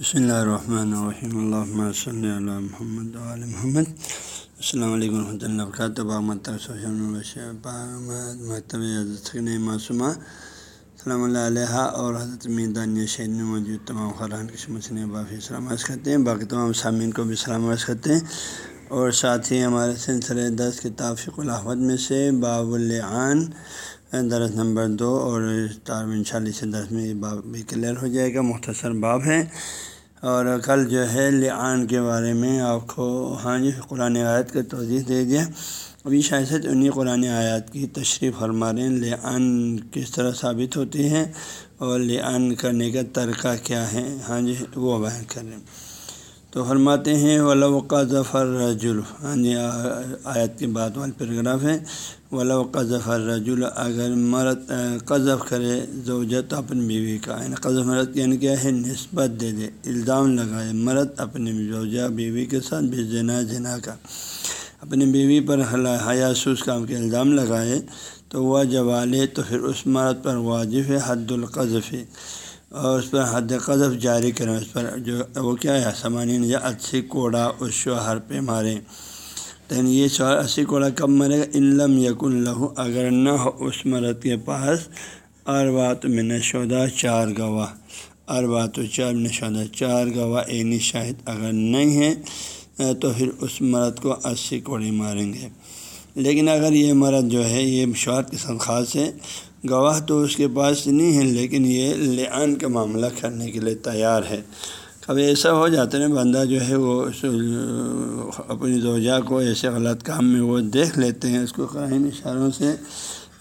بسم اللہ الرحمن الرحیم اللہ صلی اللہ محمد علیہ محمد السلام علیکم ورحمۃ اللہ وبرکاتہ مکتب معصومہ السلام اللہ علیہ اور حضرت میدان شہید میں موجود تمام خران قسمت سے باقی السلام عرض کرتے ہیں باقی تمام سامعین کو بھی سلام عرض کرتے ہیں اور ساتھ ہی ہمارے سلسلے دس کتاب فق الحمد میں سے باب العان درس نمبر دو اور تارون چالیس درس میں یہ باب بھی کلیئر ہو جائے گا، مختصر باب ہے۔ اور کل جو ہے لعان کے بارے میں آپ کو ہاں جی قرآن آیت کا توضیح دے دیا۔ ابھی شاید انہیں قرآن آیات کی تشریف فرما رہے ہیں۔ لعان کس طرح ثابت ہوتی ہے اور لعان کرنے کا طریقہ کیا ہے؟ ہاں جی وہ بیان کر رہے ہیں۔ تو فرماتے ہیں ولا ظفر رجول ہاں جی آیت کے بعد والا پیراگراف ہے ولا ظفر رجول اگر مرد قذف کرے زوجت اپنی بیوی کا یعنی قذف مرد یعنی کیا ہے؟ نسبت دے دے، الزام لگائے، مرد اپنی زوجہ بیوی کے ساتھ بھی جنا جنا کا، اپنی بیوی پر حیاسوس کام کے الزام لگائے تو وہ جوالے تو پھر اس مرد پر واجب ہے، حد القذف۔ اور اس پر حد قذف جاری کریں۔ اس پر جو وہ کیا ہے؟ سمانین یا اچھی کوڑا اس شوہر پہ ماریں۔ لیکن یہ شوہر اسی کوڑا کب مرے گا؟ علم یق اللہ اگر نہ ہو اس مرد کے پاس۔ اربات میں نشودہ، چار گواہ۔ اربات و چار نشودہ، چار گواہ عینی شاہد اگر نہیں ہے تو پھر اس مرد کو اسی کوڑے ماریں گے۔ لیکن اگر یہ مرد جو ہے، یہ شوہر کے ساتھ خاص ہے گواہ تو اس کے پاس نہیں ہے لیکن یہ لعان کا معاملہ کرنے کے لیے تیار ہے۔ کبھی ایسا ہو جاتا ہے بندہ جو ہے وہ اپنی زوجہ کو ایسے غلط کام میں وہ دیکھ لیتے ہیں، اس کو قائم اشاروں سے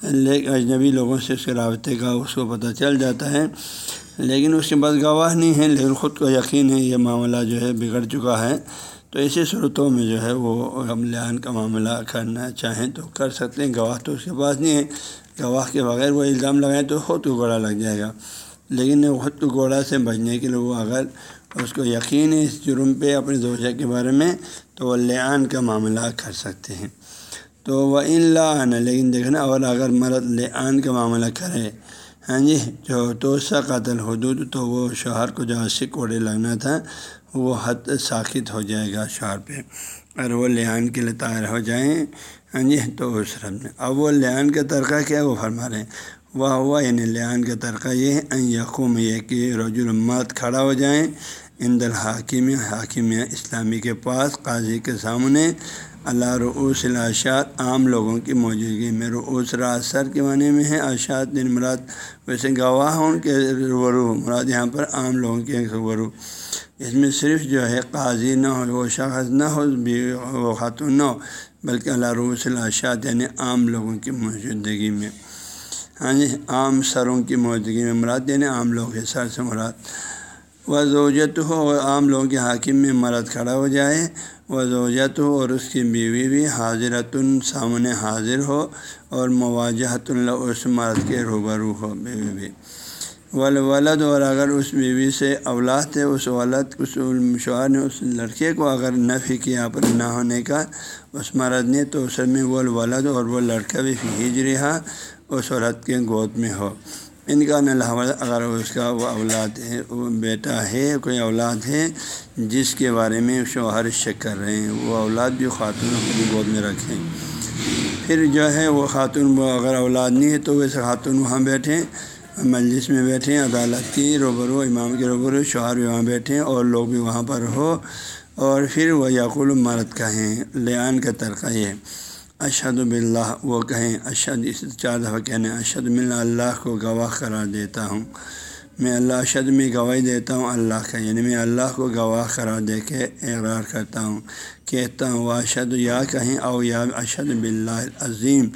لے اجنبی لوگوں سے اس کے رابطے کا اس کو پتہ چل جاتا ہے۔ لیکن اس کے بعد گواہ نہیں ہے لیکن خود کو یقین ہے یہ معاملہ جو ہے بگڑ چکا ہے۔ تو ایسی صورتوں میں جو ہے وہ ہم لعان کا معاملہ کرنا چاہیں تو کر سکتے ہیں، گواہ تو اس کے پاس نہیں ہے گواہ کے بغیر وہ الزام لگائیں تو خود کو گھوڑا لگ جائے گا۔ لیکن خود کو گھوڑا سے بچنے کے لیے وہ اگر اس کو یقین ہے اس جرم پہ اپنے دوجہ کے بارے میں تو وہ لعان کا معاملہ کر سکتے ہیں۔ تو وہ ان لانا لیکن دیکھنا اور اگر مرد لعان کا معاملہ کرے ہاں جی جو توسا قتل حدود تو وہ شوہر کو جو اسی کوڑے لگنا تھا وہ حد ساخت ہو جائے گا شوہر پہ اور وہ لعان کے لیے تیار ہو جائیں۔ ہاں جی تو اس رب میں۔ اب وہ لعان کا ترقہ کیا وہ فرما رہے ہیں۔ وہ ہوا یعنی لعان کا ترقہ یہ ہے۔ یقوم یہ کہ رج المت کھڑا ہو جائیں۔ ان الحاکم، حاکم اسلامی کے پاس، قاضی کے سامنے۔ اللہ رعوس الاشاد عام لوگوں کی موجودگی میں۔ رعوس راثر کے معنی میں ہے اشاد دن یعنی مراد۔ ویسے گواہ ان کے ورو مراد یہاں پر عام لوگوں کے ورو اس میں صرف جو ہے قاضی نہ ہو، وہ شخص نہ ہو وہ خاتون نہ ہو، بلکہ اللہ روس الاشاد یعنی عام لوگوں کی موجودگی میں ہاں جی عام سروں کی موجودگی میں مراد یعنی عام لوگوں کے سر سے مراد۔ وہ زوجت ہو اور عام لوگوں کے حاکم میں مرد کھڑا ہو جائے۔ وہ زوجت ہو اور اس کی بیوی بھی حاضرت سامنے حاضر ہو اور مواجہت اللہ اس مرد کے روبرو ہو بیوی بھی۔ ولد اور اگر اس بیوی سے اولاد ہے، اس ولد، اس شوہر نے، اس لڑکے کو اگر نفی کیا پر نہ ہونے کا، اس مرد نے تو اس میں وہ ولد اور وہ لڑکا بھی ہج رہا اس عورت کے گود میں ہو۔ ان کا نہ اگر اس کا وہ اولاد ہے، وہ بیٹا ہے، کوئی اولاد ہے، جس کے بارے میں شوہر شک کر رہے ہیں، وہ اولاد بھی خاتون اپنی گود میں رکھیں۔ پھر جو ہے، وہ خاتون، وہ اگر اولاد نہیں ہے تو ویسے خاتون وہاں بیٹھیں مجلس میں بیٹھیں عدالت کی روبرو، امام کے روبرو، شوہر بھی وہاں بیٹھیں اور لوگ بھی وہاں پر ہو اور پھر وہ یقول مرد کہیں، لیان کا ترقہ یہ اشد بلّہ وہ کہیں اشد اس چار دفعہ کہنے اشد مل اللہ کو گواہ قرار دیتا ہوں۔ میں اللہ اشد میں گواہی دیتا ہوں، اللہ کا یعنی میں اللہ کو گواہ قرار دے کے اقرار کرتا ہوں، کہتا ہوں، وہ اشد یا کہیں، او یا اشد بلّہ عظیم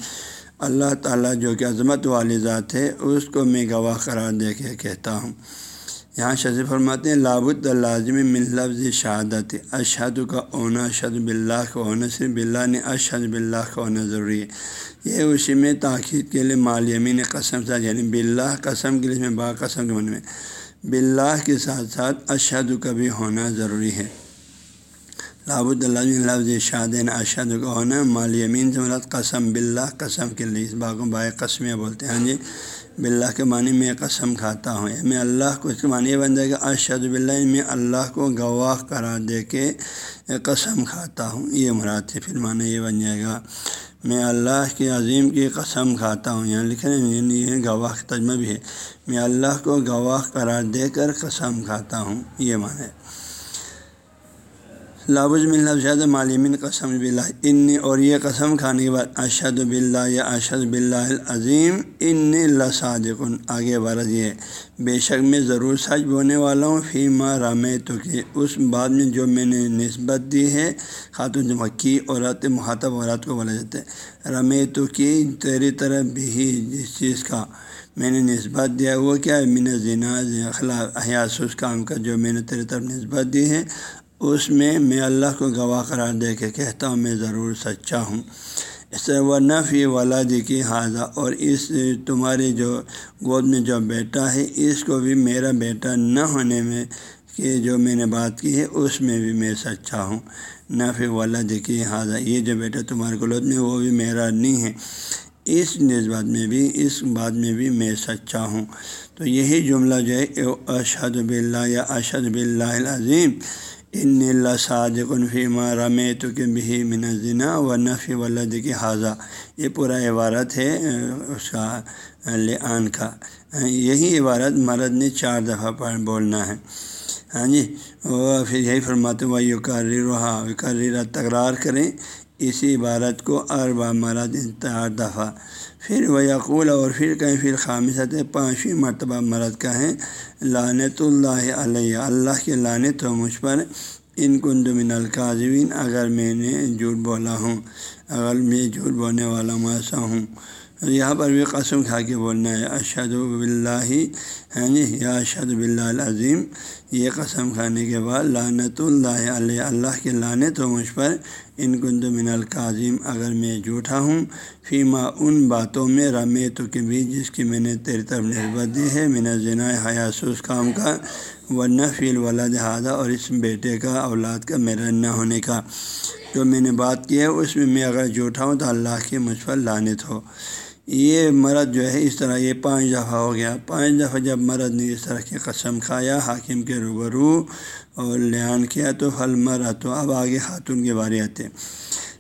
اللہ تعالیٰ جو کہ عظمت والی ذات ہے، اس کو میں گواہ قرار دے کے کہتا ہوں۔ یہاں شذ فرماتے ہیں، لابد لازم من لفظ شہادت اشد کا اونا اشد بلّہ کا ہونا، صرف بلّہ نے اشد بلّہ کا ہونا ضروری ہے۔ یہ اسی میں تاخیر کے لیے مال یمین قسم ساتھ یعنی بلّہ قسم کے لیے میں با قسم کے من میں۔ بلّہ کے ساتھ ساتھ اشد کا بھی ہونا ضروری ہے۔ لابود اللہ لفظ شادین اشد کو ہونا مال یمین سے مراد قسم بلّہ قسم کے لیے۔ اس باغوں بائے قسمیاں بولتے ہیں۔ ہاں جی بلّہ کے معنی میں قسم کھاتا ہوں۔ میں اللہ کو، اس کے معنی یہ بن جائے گا اشد بلّہ میں اللہ کو گواہ قرار دے کے قسم کھاتا ہوں۔ یہ مراد سے پھر معنی یہ بن جائے گا، میں اللہ کی عظیم کی قسم کھاتا ہوں۔ یہاں لکھیں یعنی یہ گواہ تجمہ بھی ہے۔ میں اللہ کو گواہ قرار دے کر قسم کھاتا ہوں۔ یہ معنی لابج مل شاد معلومین قسم بلّہ ان اور یہ قسم کھانے کے بعد اشد بلّہ یا اشد بلّہ عظیم ان لصادقن آگے برض یہ بے شک میں ضرور سچ بونے والا ہوں فی ماں رام تو کہ اس بات میں جو میں نے نسبت دی ہے، خاتون مکی عورت مخاطب عورت کو بولا جاتا ہے۔ رم تو کی تیری طرف بھی جس چیز کا میں نے نسبت دیا وہ کیا ہے؟ من زنا خلاف احیاس اس کام کا جو میں نے تیری طرف نسبت دی ہے۔ اس میں میں اللہ کو گواہ قرار دے کے کہتا ہوں، میں ضرور سچا ہوں۔ اس طرح وہ نفی ولادی کی حاضہ اور اس تمہاری جو گود میں جو بیٹا ہے، اس کو بھی میرا بیٹا نہ ہونے میں کہ جو میں نے بات کی ہے، اس میں بھی میں سچا ہوں۔ نفی ولادی کی حاضہ یہ جو بیٹا تمہارے گلود میں وہ بھی میرا نہیں ہے۔ اس نسبت میں بھی، اس بات میں بھی میں سچا ہوں۔ تو یہی جملہ جو ہے اشد بلّہ یا اشد بلّہ العظیم ان اللہ صادق فیمہ رم تو کہ بھی منظنا و نفی ولد کی حاضہ یہ پورا عبارت ہے اس کا لعان کا۔ یہی عبارت مرد نے چار دفعہ پڑھ، بولنا ہے۔ ہاں جی وہ پھر یہی فرماتے وہ یو رہا کر تکرار کریں۔ اسی عبارت کو اربا مرد چار دفعہ پھر وہ یقول اور پھر کہیں پھر خامصت پانچویں مرتبہ مرد کا ہے لانت اللہ علیہ، اللہ کے لانت ہو مجھ پر، ان کند من القاضوین اگر میں نے جھوٹ بولا ہوں، اگر میں جھوٹ بولنے والا ایسا ہوں۔ یہاں پر بھی قسم کھا کے بولنا ہے اشد بلّہ ہیں جی یعنی یا اشد بلّہ العظیم یہ قسم کھانے کے بعد لانت اللہ علیہ، اللہ کے لانت ہو مجھ پر ان کند من القاظم اگر میں جھوٹا ہوں، فیما ان باتوں میں رمے تو کہ بھی جس کی میں نے تیری طرف نسبت دی ہے، من ذنا حیاس اس کام کا ورنہ فیل ولاد ہادہ اور اس بیٹے کا، اولاد کا، میرا نہ ہونے کا۔ جو میں نے بات کی ہے، اس میں میں اگر جھوٹا ہوں تو اللہ کی مجھ پر لانت ہو۔ یہ مرد جو ہے اس طرح یہ پانچ دفعہ ہو گیا۔ پانچ دفعہ جب مرد نے اس طرح کی قسم کھایا، حاکم کے روبرو اور لیان کیا تو پھل مرا تو اب آگے خاتون کے بارے آتے۔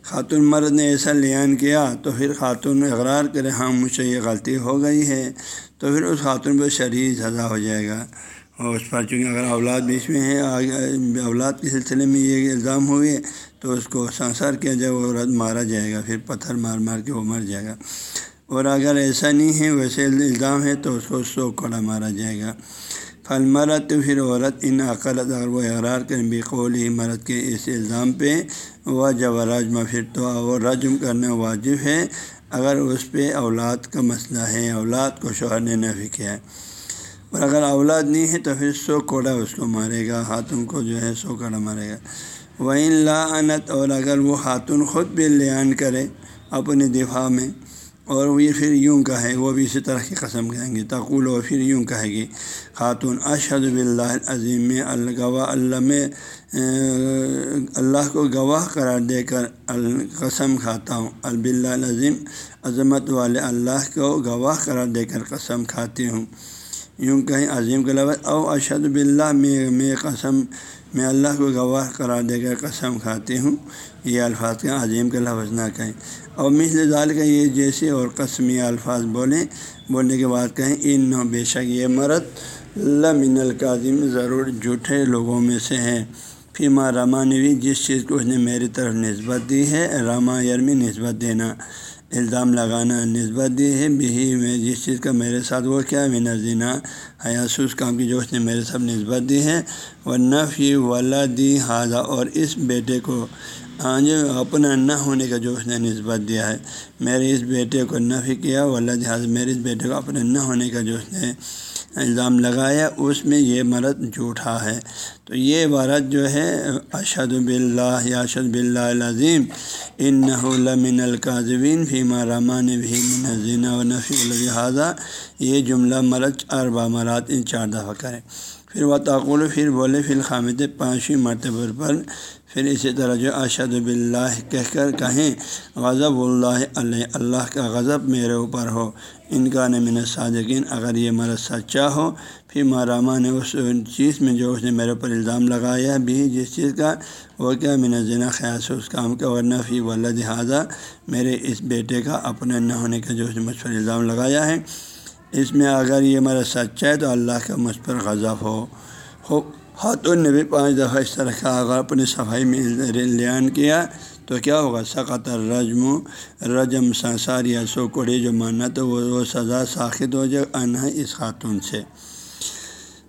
خاتون مرد نے ایسا لیان کیا تو پھر خاتون اقرار کرے ہاں مجھ سے یہ غلطی ہو گئی ہے۔ تو پھر اس خاتون پہ شریر سزا ہو جائے گا۔ اور اس پر چونکہ اگر اولاد بیچ میں ہے اولاد کے سلسلے میں یہ الزام ہوئے تو اس کو سنسار کیا جائے، وہ رد مارا جائے گا، پھر پتھر مار مار کے وہ مر جائے گا۔ اور اگر ایسا نہیں ہے، ویسے الزام ہے تو اس کو سو کڑا مارا جائے گا۔ پھل مرت تو پھر عورت ان عقلت اگر وہ اقرار کریں بھی قول ہی مرد کے اس الزام پہ۔ وہ جب رجم، پھر تو وہ رجم کرنا واجب ہے۔ اگر اس پہ اولاد کا مسئلہ ہے، اولاد کو شوہر نے نفی کیا ہے۔ اور اگر اولاد نہیں ہے تو پھر سو کوڑا اس کو مارے گا خاتون کو جو ہے سو کوڑا مارے گا۔ وہ لا انت اور اگر وہ خاتون خود بھی لیان کرے اپنے دفاع میں اور وہ پھر یوں کہے، وہ بھی اسی طرح کی قسم کہیں گے، تقول و پھر یوں کہے گی، خاتون اشد بلّہ عظیم الگوا اللہ میں اللہ کو گواہ قرار دے کر القسم کھاتا ہوں الب العظیم، عظمت والے اللہ کو گواہ قرار دے کر قسم کھاتی ہوں۔ یوں کہیں عظیم کے لفظ، او اشد بلّہ میں میں قسم، میں اللہ کو گواہ قرار دے کر قسم کھاتی ہوں۔ یہ الفاظ کا عظیم کے لفظ نہ کہیں۔ اور مثل ظال کا یہ جیسے اور قسمی الفاظ بولیں، بولنے کے بعد کہیں ان نو بے شک یہ مرد لمن القاظم ضرور جھوٹے لوگوں میں سے ہے فیما راما نے بھی جس چیز کو اس نے میری طرف نسبت دی ہے راما یرمی نسبت دینا۔ الزام لگانا نسبت دی ہے۔ بھی میں جس چیز کا میرے ساتھ وہ کیا میں نظینہ حیاسوس کام کی جو اس نے میرے ساتھ نسبت دی ہے۔ وہ نفی والا دی حاضہ اور اس بیٹے کو ہاں اپنا نہ ہونے کا جو اس نے نسبت دیا ہے۔ میرے اس بیٹے کو نفی کیا وہ اللہ جہاز میرے اس بیٹے کو اپنا نہ ہونے کا جو اس نے الزام لگایا، اس میں یہ مرد جھوٹا ہے۔ تو یہ عبارت جو ہے اشد بلّہ یا اشد باللہ العظیم لمن نہ القاظبین فیمہ رحمان بھی منظین و نفی الحاظہ یہ جملہ مرد اربا مرات ان چار دفعہ کریں پھر وہ تعقل پھر بولے فی الخامت پانچویں مرتبہ پر پھر اسی طرح جو اشد بلّہ کہہ کر کہیں، غضب اللہ علیہ، اللہ کا غضب میرے اوپر ہو، ان کا نمن صادقین اگر یہ مرض سچا ہو، پھر ماراما نے اس چیز میں جو اس نے میرے اوپر الزام لگایا بھی جس چیز کا، وہ کیا من ذنا خیاس اس کام کا، ورنہ فی ولد لہٰذا میرے اس بیٹے کا اپنے نہ ہونے کا جو اس نے مجھ پر الزام لگایا ہے۔ اس میں اگر یہ مرض سچا ہے تو اللہ کا مجھ پر غضب ہو۔ ہو ہاتھوں نے بھی پانچ دفعہ اس طرح کا اگر اپنی صفائی میں لیان کیا تو کیا ہوگا؟ سقط رجم رجم سنسار یا سو کوڑی جو ماننا تو وہ وہ سزا ساخت ہو جائے انہ اس خاتون سے۔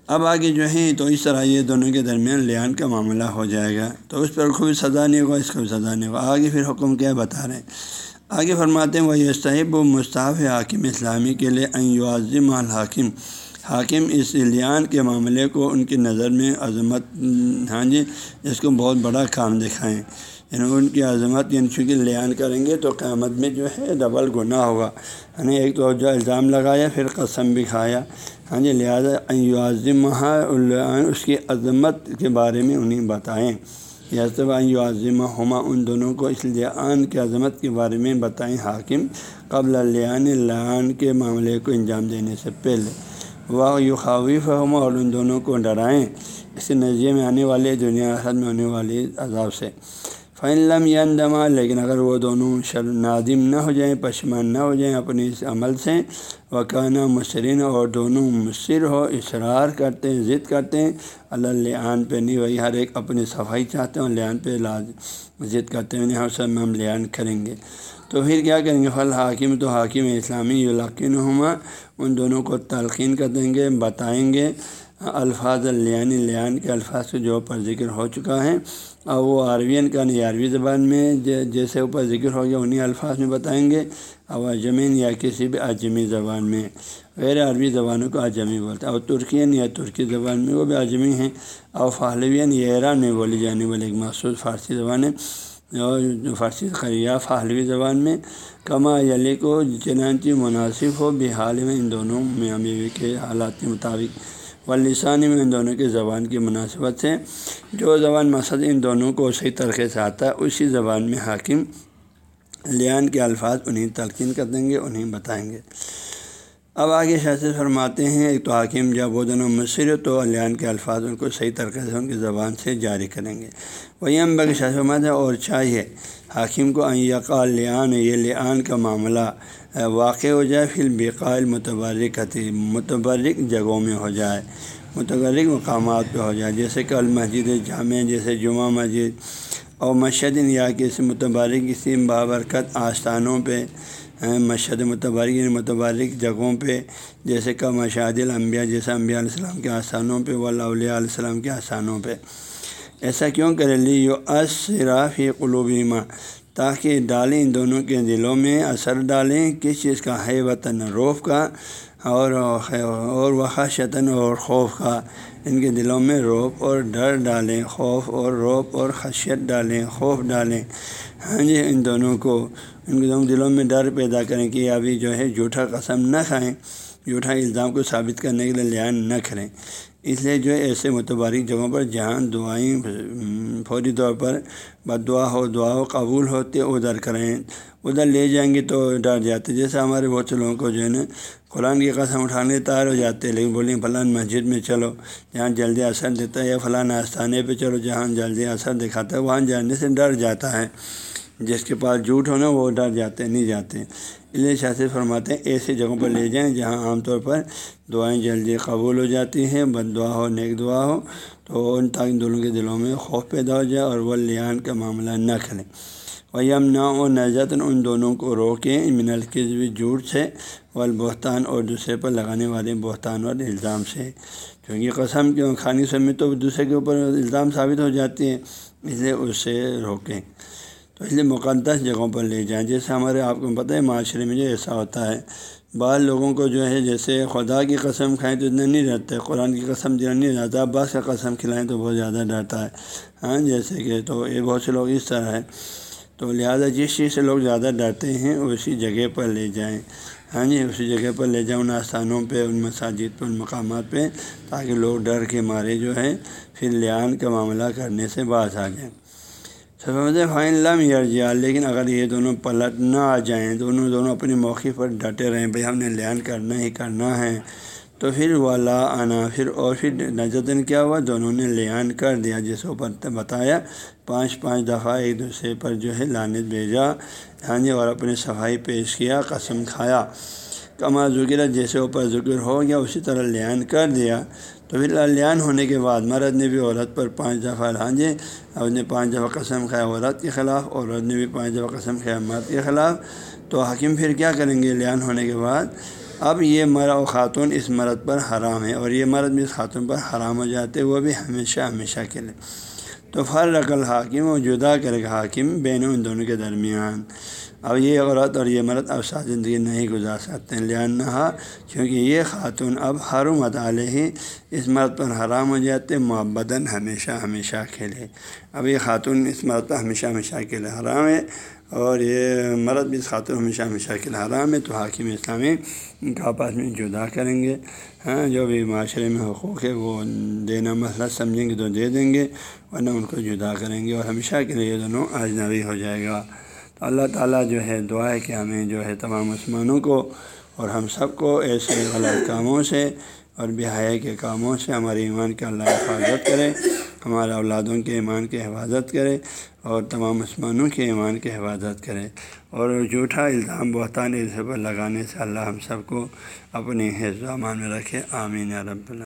اب آگے جو ہے تو اس طرح یہ دونوں کے درمیان لیان کا معاملہ ہو جائے گا۔ تو اس پر کوئی سزا نہیں ہوگا، اس کو بھی سزا نہیں ہوگا۔ آگے پھر حکم کیا بتا رہے ہیں؟ آگے فرماتے ہیں وہ یہ صحیح و مصطف حاکم اسلامی کے لیے ایوازم الحاکم حاکم اس لیان کے معاملے کو ان کی نظر میں عظمت ہاں جی اس کو بہت بڑا کام دکھائیں۔ یعنی ان کی عظمت یعنی چونکہ لیان کریں گے تو قیامت میں جو ہے ڈبل گناہ ہوگا۔ یعنی ایک تو جو الزام لگایا، پھر قسم بھی کھایا۔ ہاں جی لہٰذا عظم اس کی عظمت کے بارے میں انہیں بتائیں۔ عظم ہما ان دونوں کو اس لعان کی عظمت کے بارے میں بتائیں حاکم قبل لعان لعان کے معاملے کو انجام دینے سے پہلے۔ وہ یو خویف ہما اور ان دونوں کو ڈرائیں۔ اس نظریے میں آنے والے، دنیا حد میں ہونے والے عذاب سے۔ فعلم یا اندما لیکن اگر وہ دونوں شر نادم نہ ہو جائیں، پشمان نہ ہو جائیں اپنے اس عمل سے وکانہ مصرین اور دونوں مصر ہو اصرار کرتے ہیں، ضد کرتے ہیں۔ اللہ لعان پہ نہیں، وہی ہر ایک اپنی صفائی چاہتے ہیں لعان پہ لاز ضد کرتے ہیں ہم سب میں ہم لعان کریں گے۔ تو پھر کیا کریں گے؟ فل حاکم تو حاکم اسلامی یلاقین ہما، ان دونوں کو تلقین کر دیں گے، بتائیں گے۔ الفاظ لیان لیان کے الفاظ جو اوپر ذکر ہو چکا ہے۔ اور وہ عربین کا نہیں، عربی زبان میں جیسے اوپر ذکر ہو گیا انہیں الفاظ میں بتائیں گے۔ اور اجمین یا کسی بھی اجمی زبان میں، غیر عربی زبانوں کو اجمی بولتے ہیں اور ترکین یا ترکی زبان میں وہ بھی اجمی ہیں۔ اور فہلوین یا ایران میں بولی جانے والی ایک مخصوص فارسی زبان ہے۔ اور فارسی خریہ فہلوی زبان میں، کما علی کو چنانچہ مناسب ہو، بحال میں ان دونوں میں بیوی کے حالات کے مطابق و لسانی میں ان دونوں کی زبان کی مناسبت سے جو زبان مقصد ان دونوں کو صحیح طریقے سے آتا ہے، اسی زبان میں حاکم لیان کے الفاظ انہیں تلقین کر دیں گے، انہیں بتائیں گے۔ اب آگے شاست فرماتے ہیں، ایک تو حاکم جب وہ دونوں مصر تو لیان کے الفاظ ان کو صحیح طریقے سے ان کی زبان سے جاری کریں گے۔ وہی ہم بگ فرماتے ہیں، اور چاہیے حاکم کو یقال لیان، یہ لیان کا معاملہ واقع ہو جائے پھر بقائل متبرک متبرک جگہوں میں ہو جائے، متبرک مقامات پہ ہو جائے، جیسے کہ المسجد جامع جیسے جمعہ مسجد، اور مشد یا کسی متبرک کسی بابرکت آستانوں پہ مشد متبرک یعنی متبرک جگہوں پہ، جیسے کہ مشاہد الانبیاء، جیسے انبیاء علیہ السلام کے آستانوں پہ ولا علیہ السلام کے آستانوں پہ۔ ایسا کیوں کرے؟ لی یو اصراف قلوبیما تاکہ ڈالیں ان دونوں کے دلوں میں، اثر ڈالیں کس چیز کا ہے وطن روف کا اور اور وحشتاً اور خوف کا۔ ان کے دلوں میں روپ اور ڈر ڈالیں، خوف اور روپ اور خشیت ڈالیں، خوف ڈالیں۔ ہاں جی ان دونوں کو، ان کے دلوں میں ڈر پیدا کریں کہ ابھی جو ہے جھوٹا قسم نہ کھائیں، جھوٹا الزام کو ثابت کرنے کے لیے لیان نہ کریں۔ اس لیے جو ہے ایسے متبارک جگہوں پر جہاں دعائیں فوری طور پر بد دعا ہو دعا ہو، قبول ہوتے ادھر کریں، ادھر لے جائیں گے تو ڈر جاتے۔ جیسے ہمارے بہت سے لوگوں کو جو ہے نا قرآن کی قسم اٹھانے تیار ہو جاتے ہیں، لیکن بولیں فلاں مسجد میں چلو، جہاں جلدی اثر دیتا ہے یا فلاں آستانے پہ چلو، جہاں جلدی اثر دکھاتا ہے، وہاں جانے سے ڈر جاتا ہے۔ جس کے پاس جھوٹ ہونا وہ ڈر جاتے نہیں جاتے۔ اس لیے شاست فرماتے ہیں ایسی جگہوں پر لے جائیں جہاں عام طور پر دعائیں جلدی قبول ہو جاتی ہیں، بد دعا ہو، نیک دعا ہو، تو ان تاکہ دونوں کے دلوں میں خوف پیدا ہو جائے اور وہ لیان کا معاملہ نہ کریں وہ یم نا و نجت ان دونوں کو روکیں۔ من القزب جھوٹ سے، والبہتان اور دوسرے پر لگانے والے بہتان اور الزام سے۔ کیونکہ قسم کے کھانے سے میں تو دوسرے کے اوپر الزام ثابت ہو جاتی ہے اس لیے اس سے روکیں۔ تو اس لیے مقدس جگہوں پر لے جائیں۔ جیسے ہمارے آپ کو پتہ ہے، معاشرے میں جو ایسا ہوتا ہے، بعض لوگوں کو جو ہے، جیسے خدا کی قسم کھائیں تو اتنا نہیں رہتا ہے قرآن کی قسم جو نہیں رہتا عباس کا قسم کھلائیں تو بہت زیادہ ڈرتا ہے۔ ہاں جیسے کہ تو یہ بہت سے لوگ اس طرح ہے تو لہٰذا جس چیز سے لوگ زیادہ ڈرتے ہیں، اسی جگہ پر لے جائیں۔ ہاں جی اسی جگہ پر لے جاؤں ان آستانوں پہ، ان مساجد پہ، ان مقامات پہ، تاکہ لوگ ڈر کے مارے جو ہے پھر لیان کا معاملہ کرنے سے باز آ جائیں۔ فائن لم یرجیا لیکن اگر یہ دونوں پلٹ نہ آ جائیں دونوں دونوں اپنی موقع پر ڈٹے رہیں بھائی ہم نے لین کرنا ہی کرنا ہے۔ تو پھر والا آنا، پھر اور پھر نجدن کیا ہوا؟ دونوں نے لیان کر دیا، جس اوپر بتایا۔ پانچ پانچ دفعہ ایک دوسرے پر جو ہے لانت بھیجا۔ ہاں جی اور اپنی صفائی پیش کیا، قسم کھایا۔ کما ذکر جیسے اوپر ذکر ہو گیا، اسی طرح لیان کر دیا۔ تو پھر لیان ہونے کے بعد مرد نے بھی عورت پر پانچ دفعہ لانجے، اور نے پانچ دفعہ قسم کھایا عورت کے خلاف عورت نے بھی پانچ دفعہ قسم کھایا مرد کے خلاف۔ تو حکیم پھر کیا کریں گے؟ لیان ہونے کے بعد اب یہ مرا و خاتون اس مرد پر حرام ہے، اور یہ مرد بھی اس خاتون پر حرام ہو جاتے وہ بھی ہمیشہ ہمیشہ کے لیے۔ تو فر رقل حاکم و جدا کرے گا حاکم بین ان دونوں کے درمیان۔ اب یہ عورت اور یہ مرد اب ساتھ زندگی نہیں گزار سکتے ہیں لہٰذا کیونکہ یہ خاتون اب ہر مطالعے ہی اس مرد پر حرام ہو جاتے، محبتاً ہمیشہ ہمیشہ کے لیے۔ اب یہ خاتون اس مرد پر ہمیشہ ہمیشہ کے لیے حرام ہے اور یہ مرد بھی اس خاتون ہمیشہ ہمیشہ کے لیے حرام ہے۔ تو حاکم اسلامی ان کا آپس میں جدا کریں گے۔ ہاں جو بھی معاشرے میں حقوق ہے وہ دینا مسئلہ سمجھیں گے تو دے دیں گے، ورنہ ان کو جدا کریں گے اور ہمیشہ کے لیے یہ دونوں اجنبی ہو جائے گا۔ تو اللہ تعالیٰ جو ہے دعا ہے کہ ہمیں جو ہے تمام مسلمانوں کو اور ہم سب کو ایسے غلط کاموں سے اور بہائی کے کاموں سے ہمارے ایمان کے اللہ حفاظت کرے، ہمارے اولادوں کے ایمان کی حفاظت کرے اور تمام مسلمانوں کے ایمان کی حفاظت کرے۔ اور جھوٹا الزام، بہتان اس پر لگانے سے اللہ ہم سب کو اپنی حفظ امان میں رکھے۔ آمین رب اللہ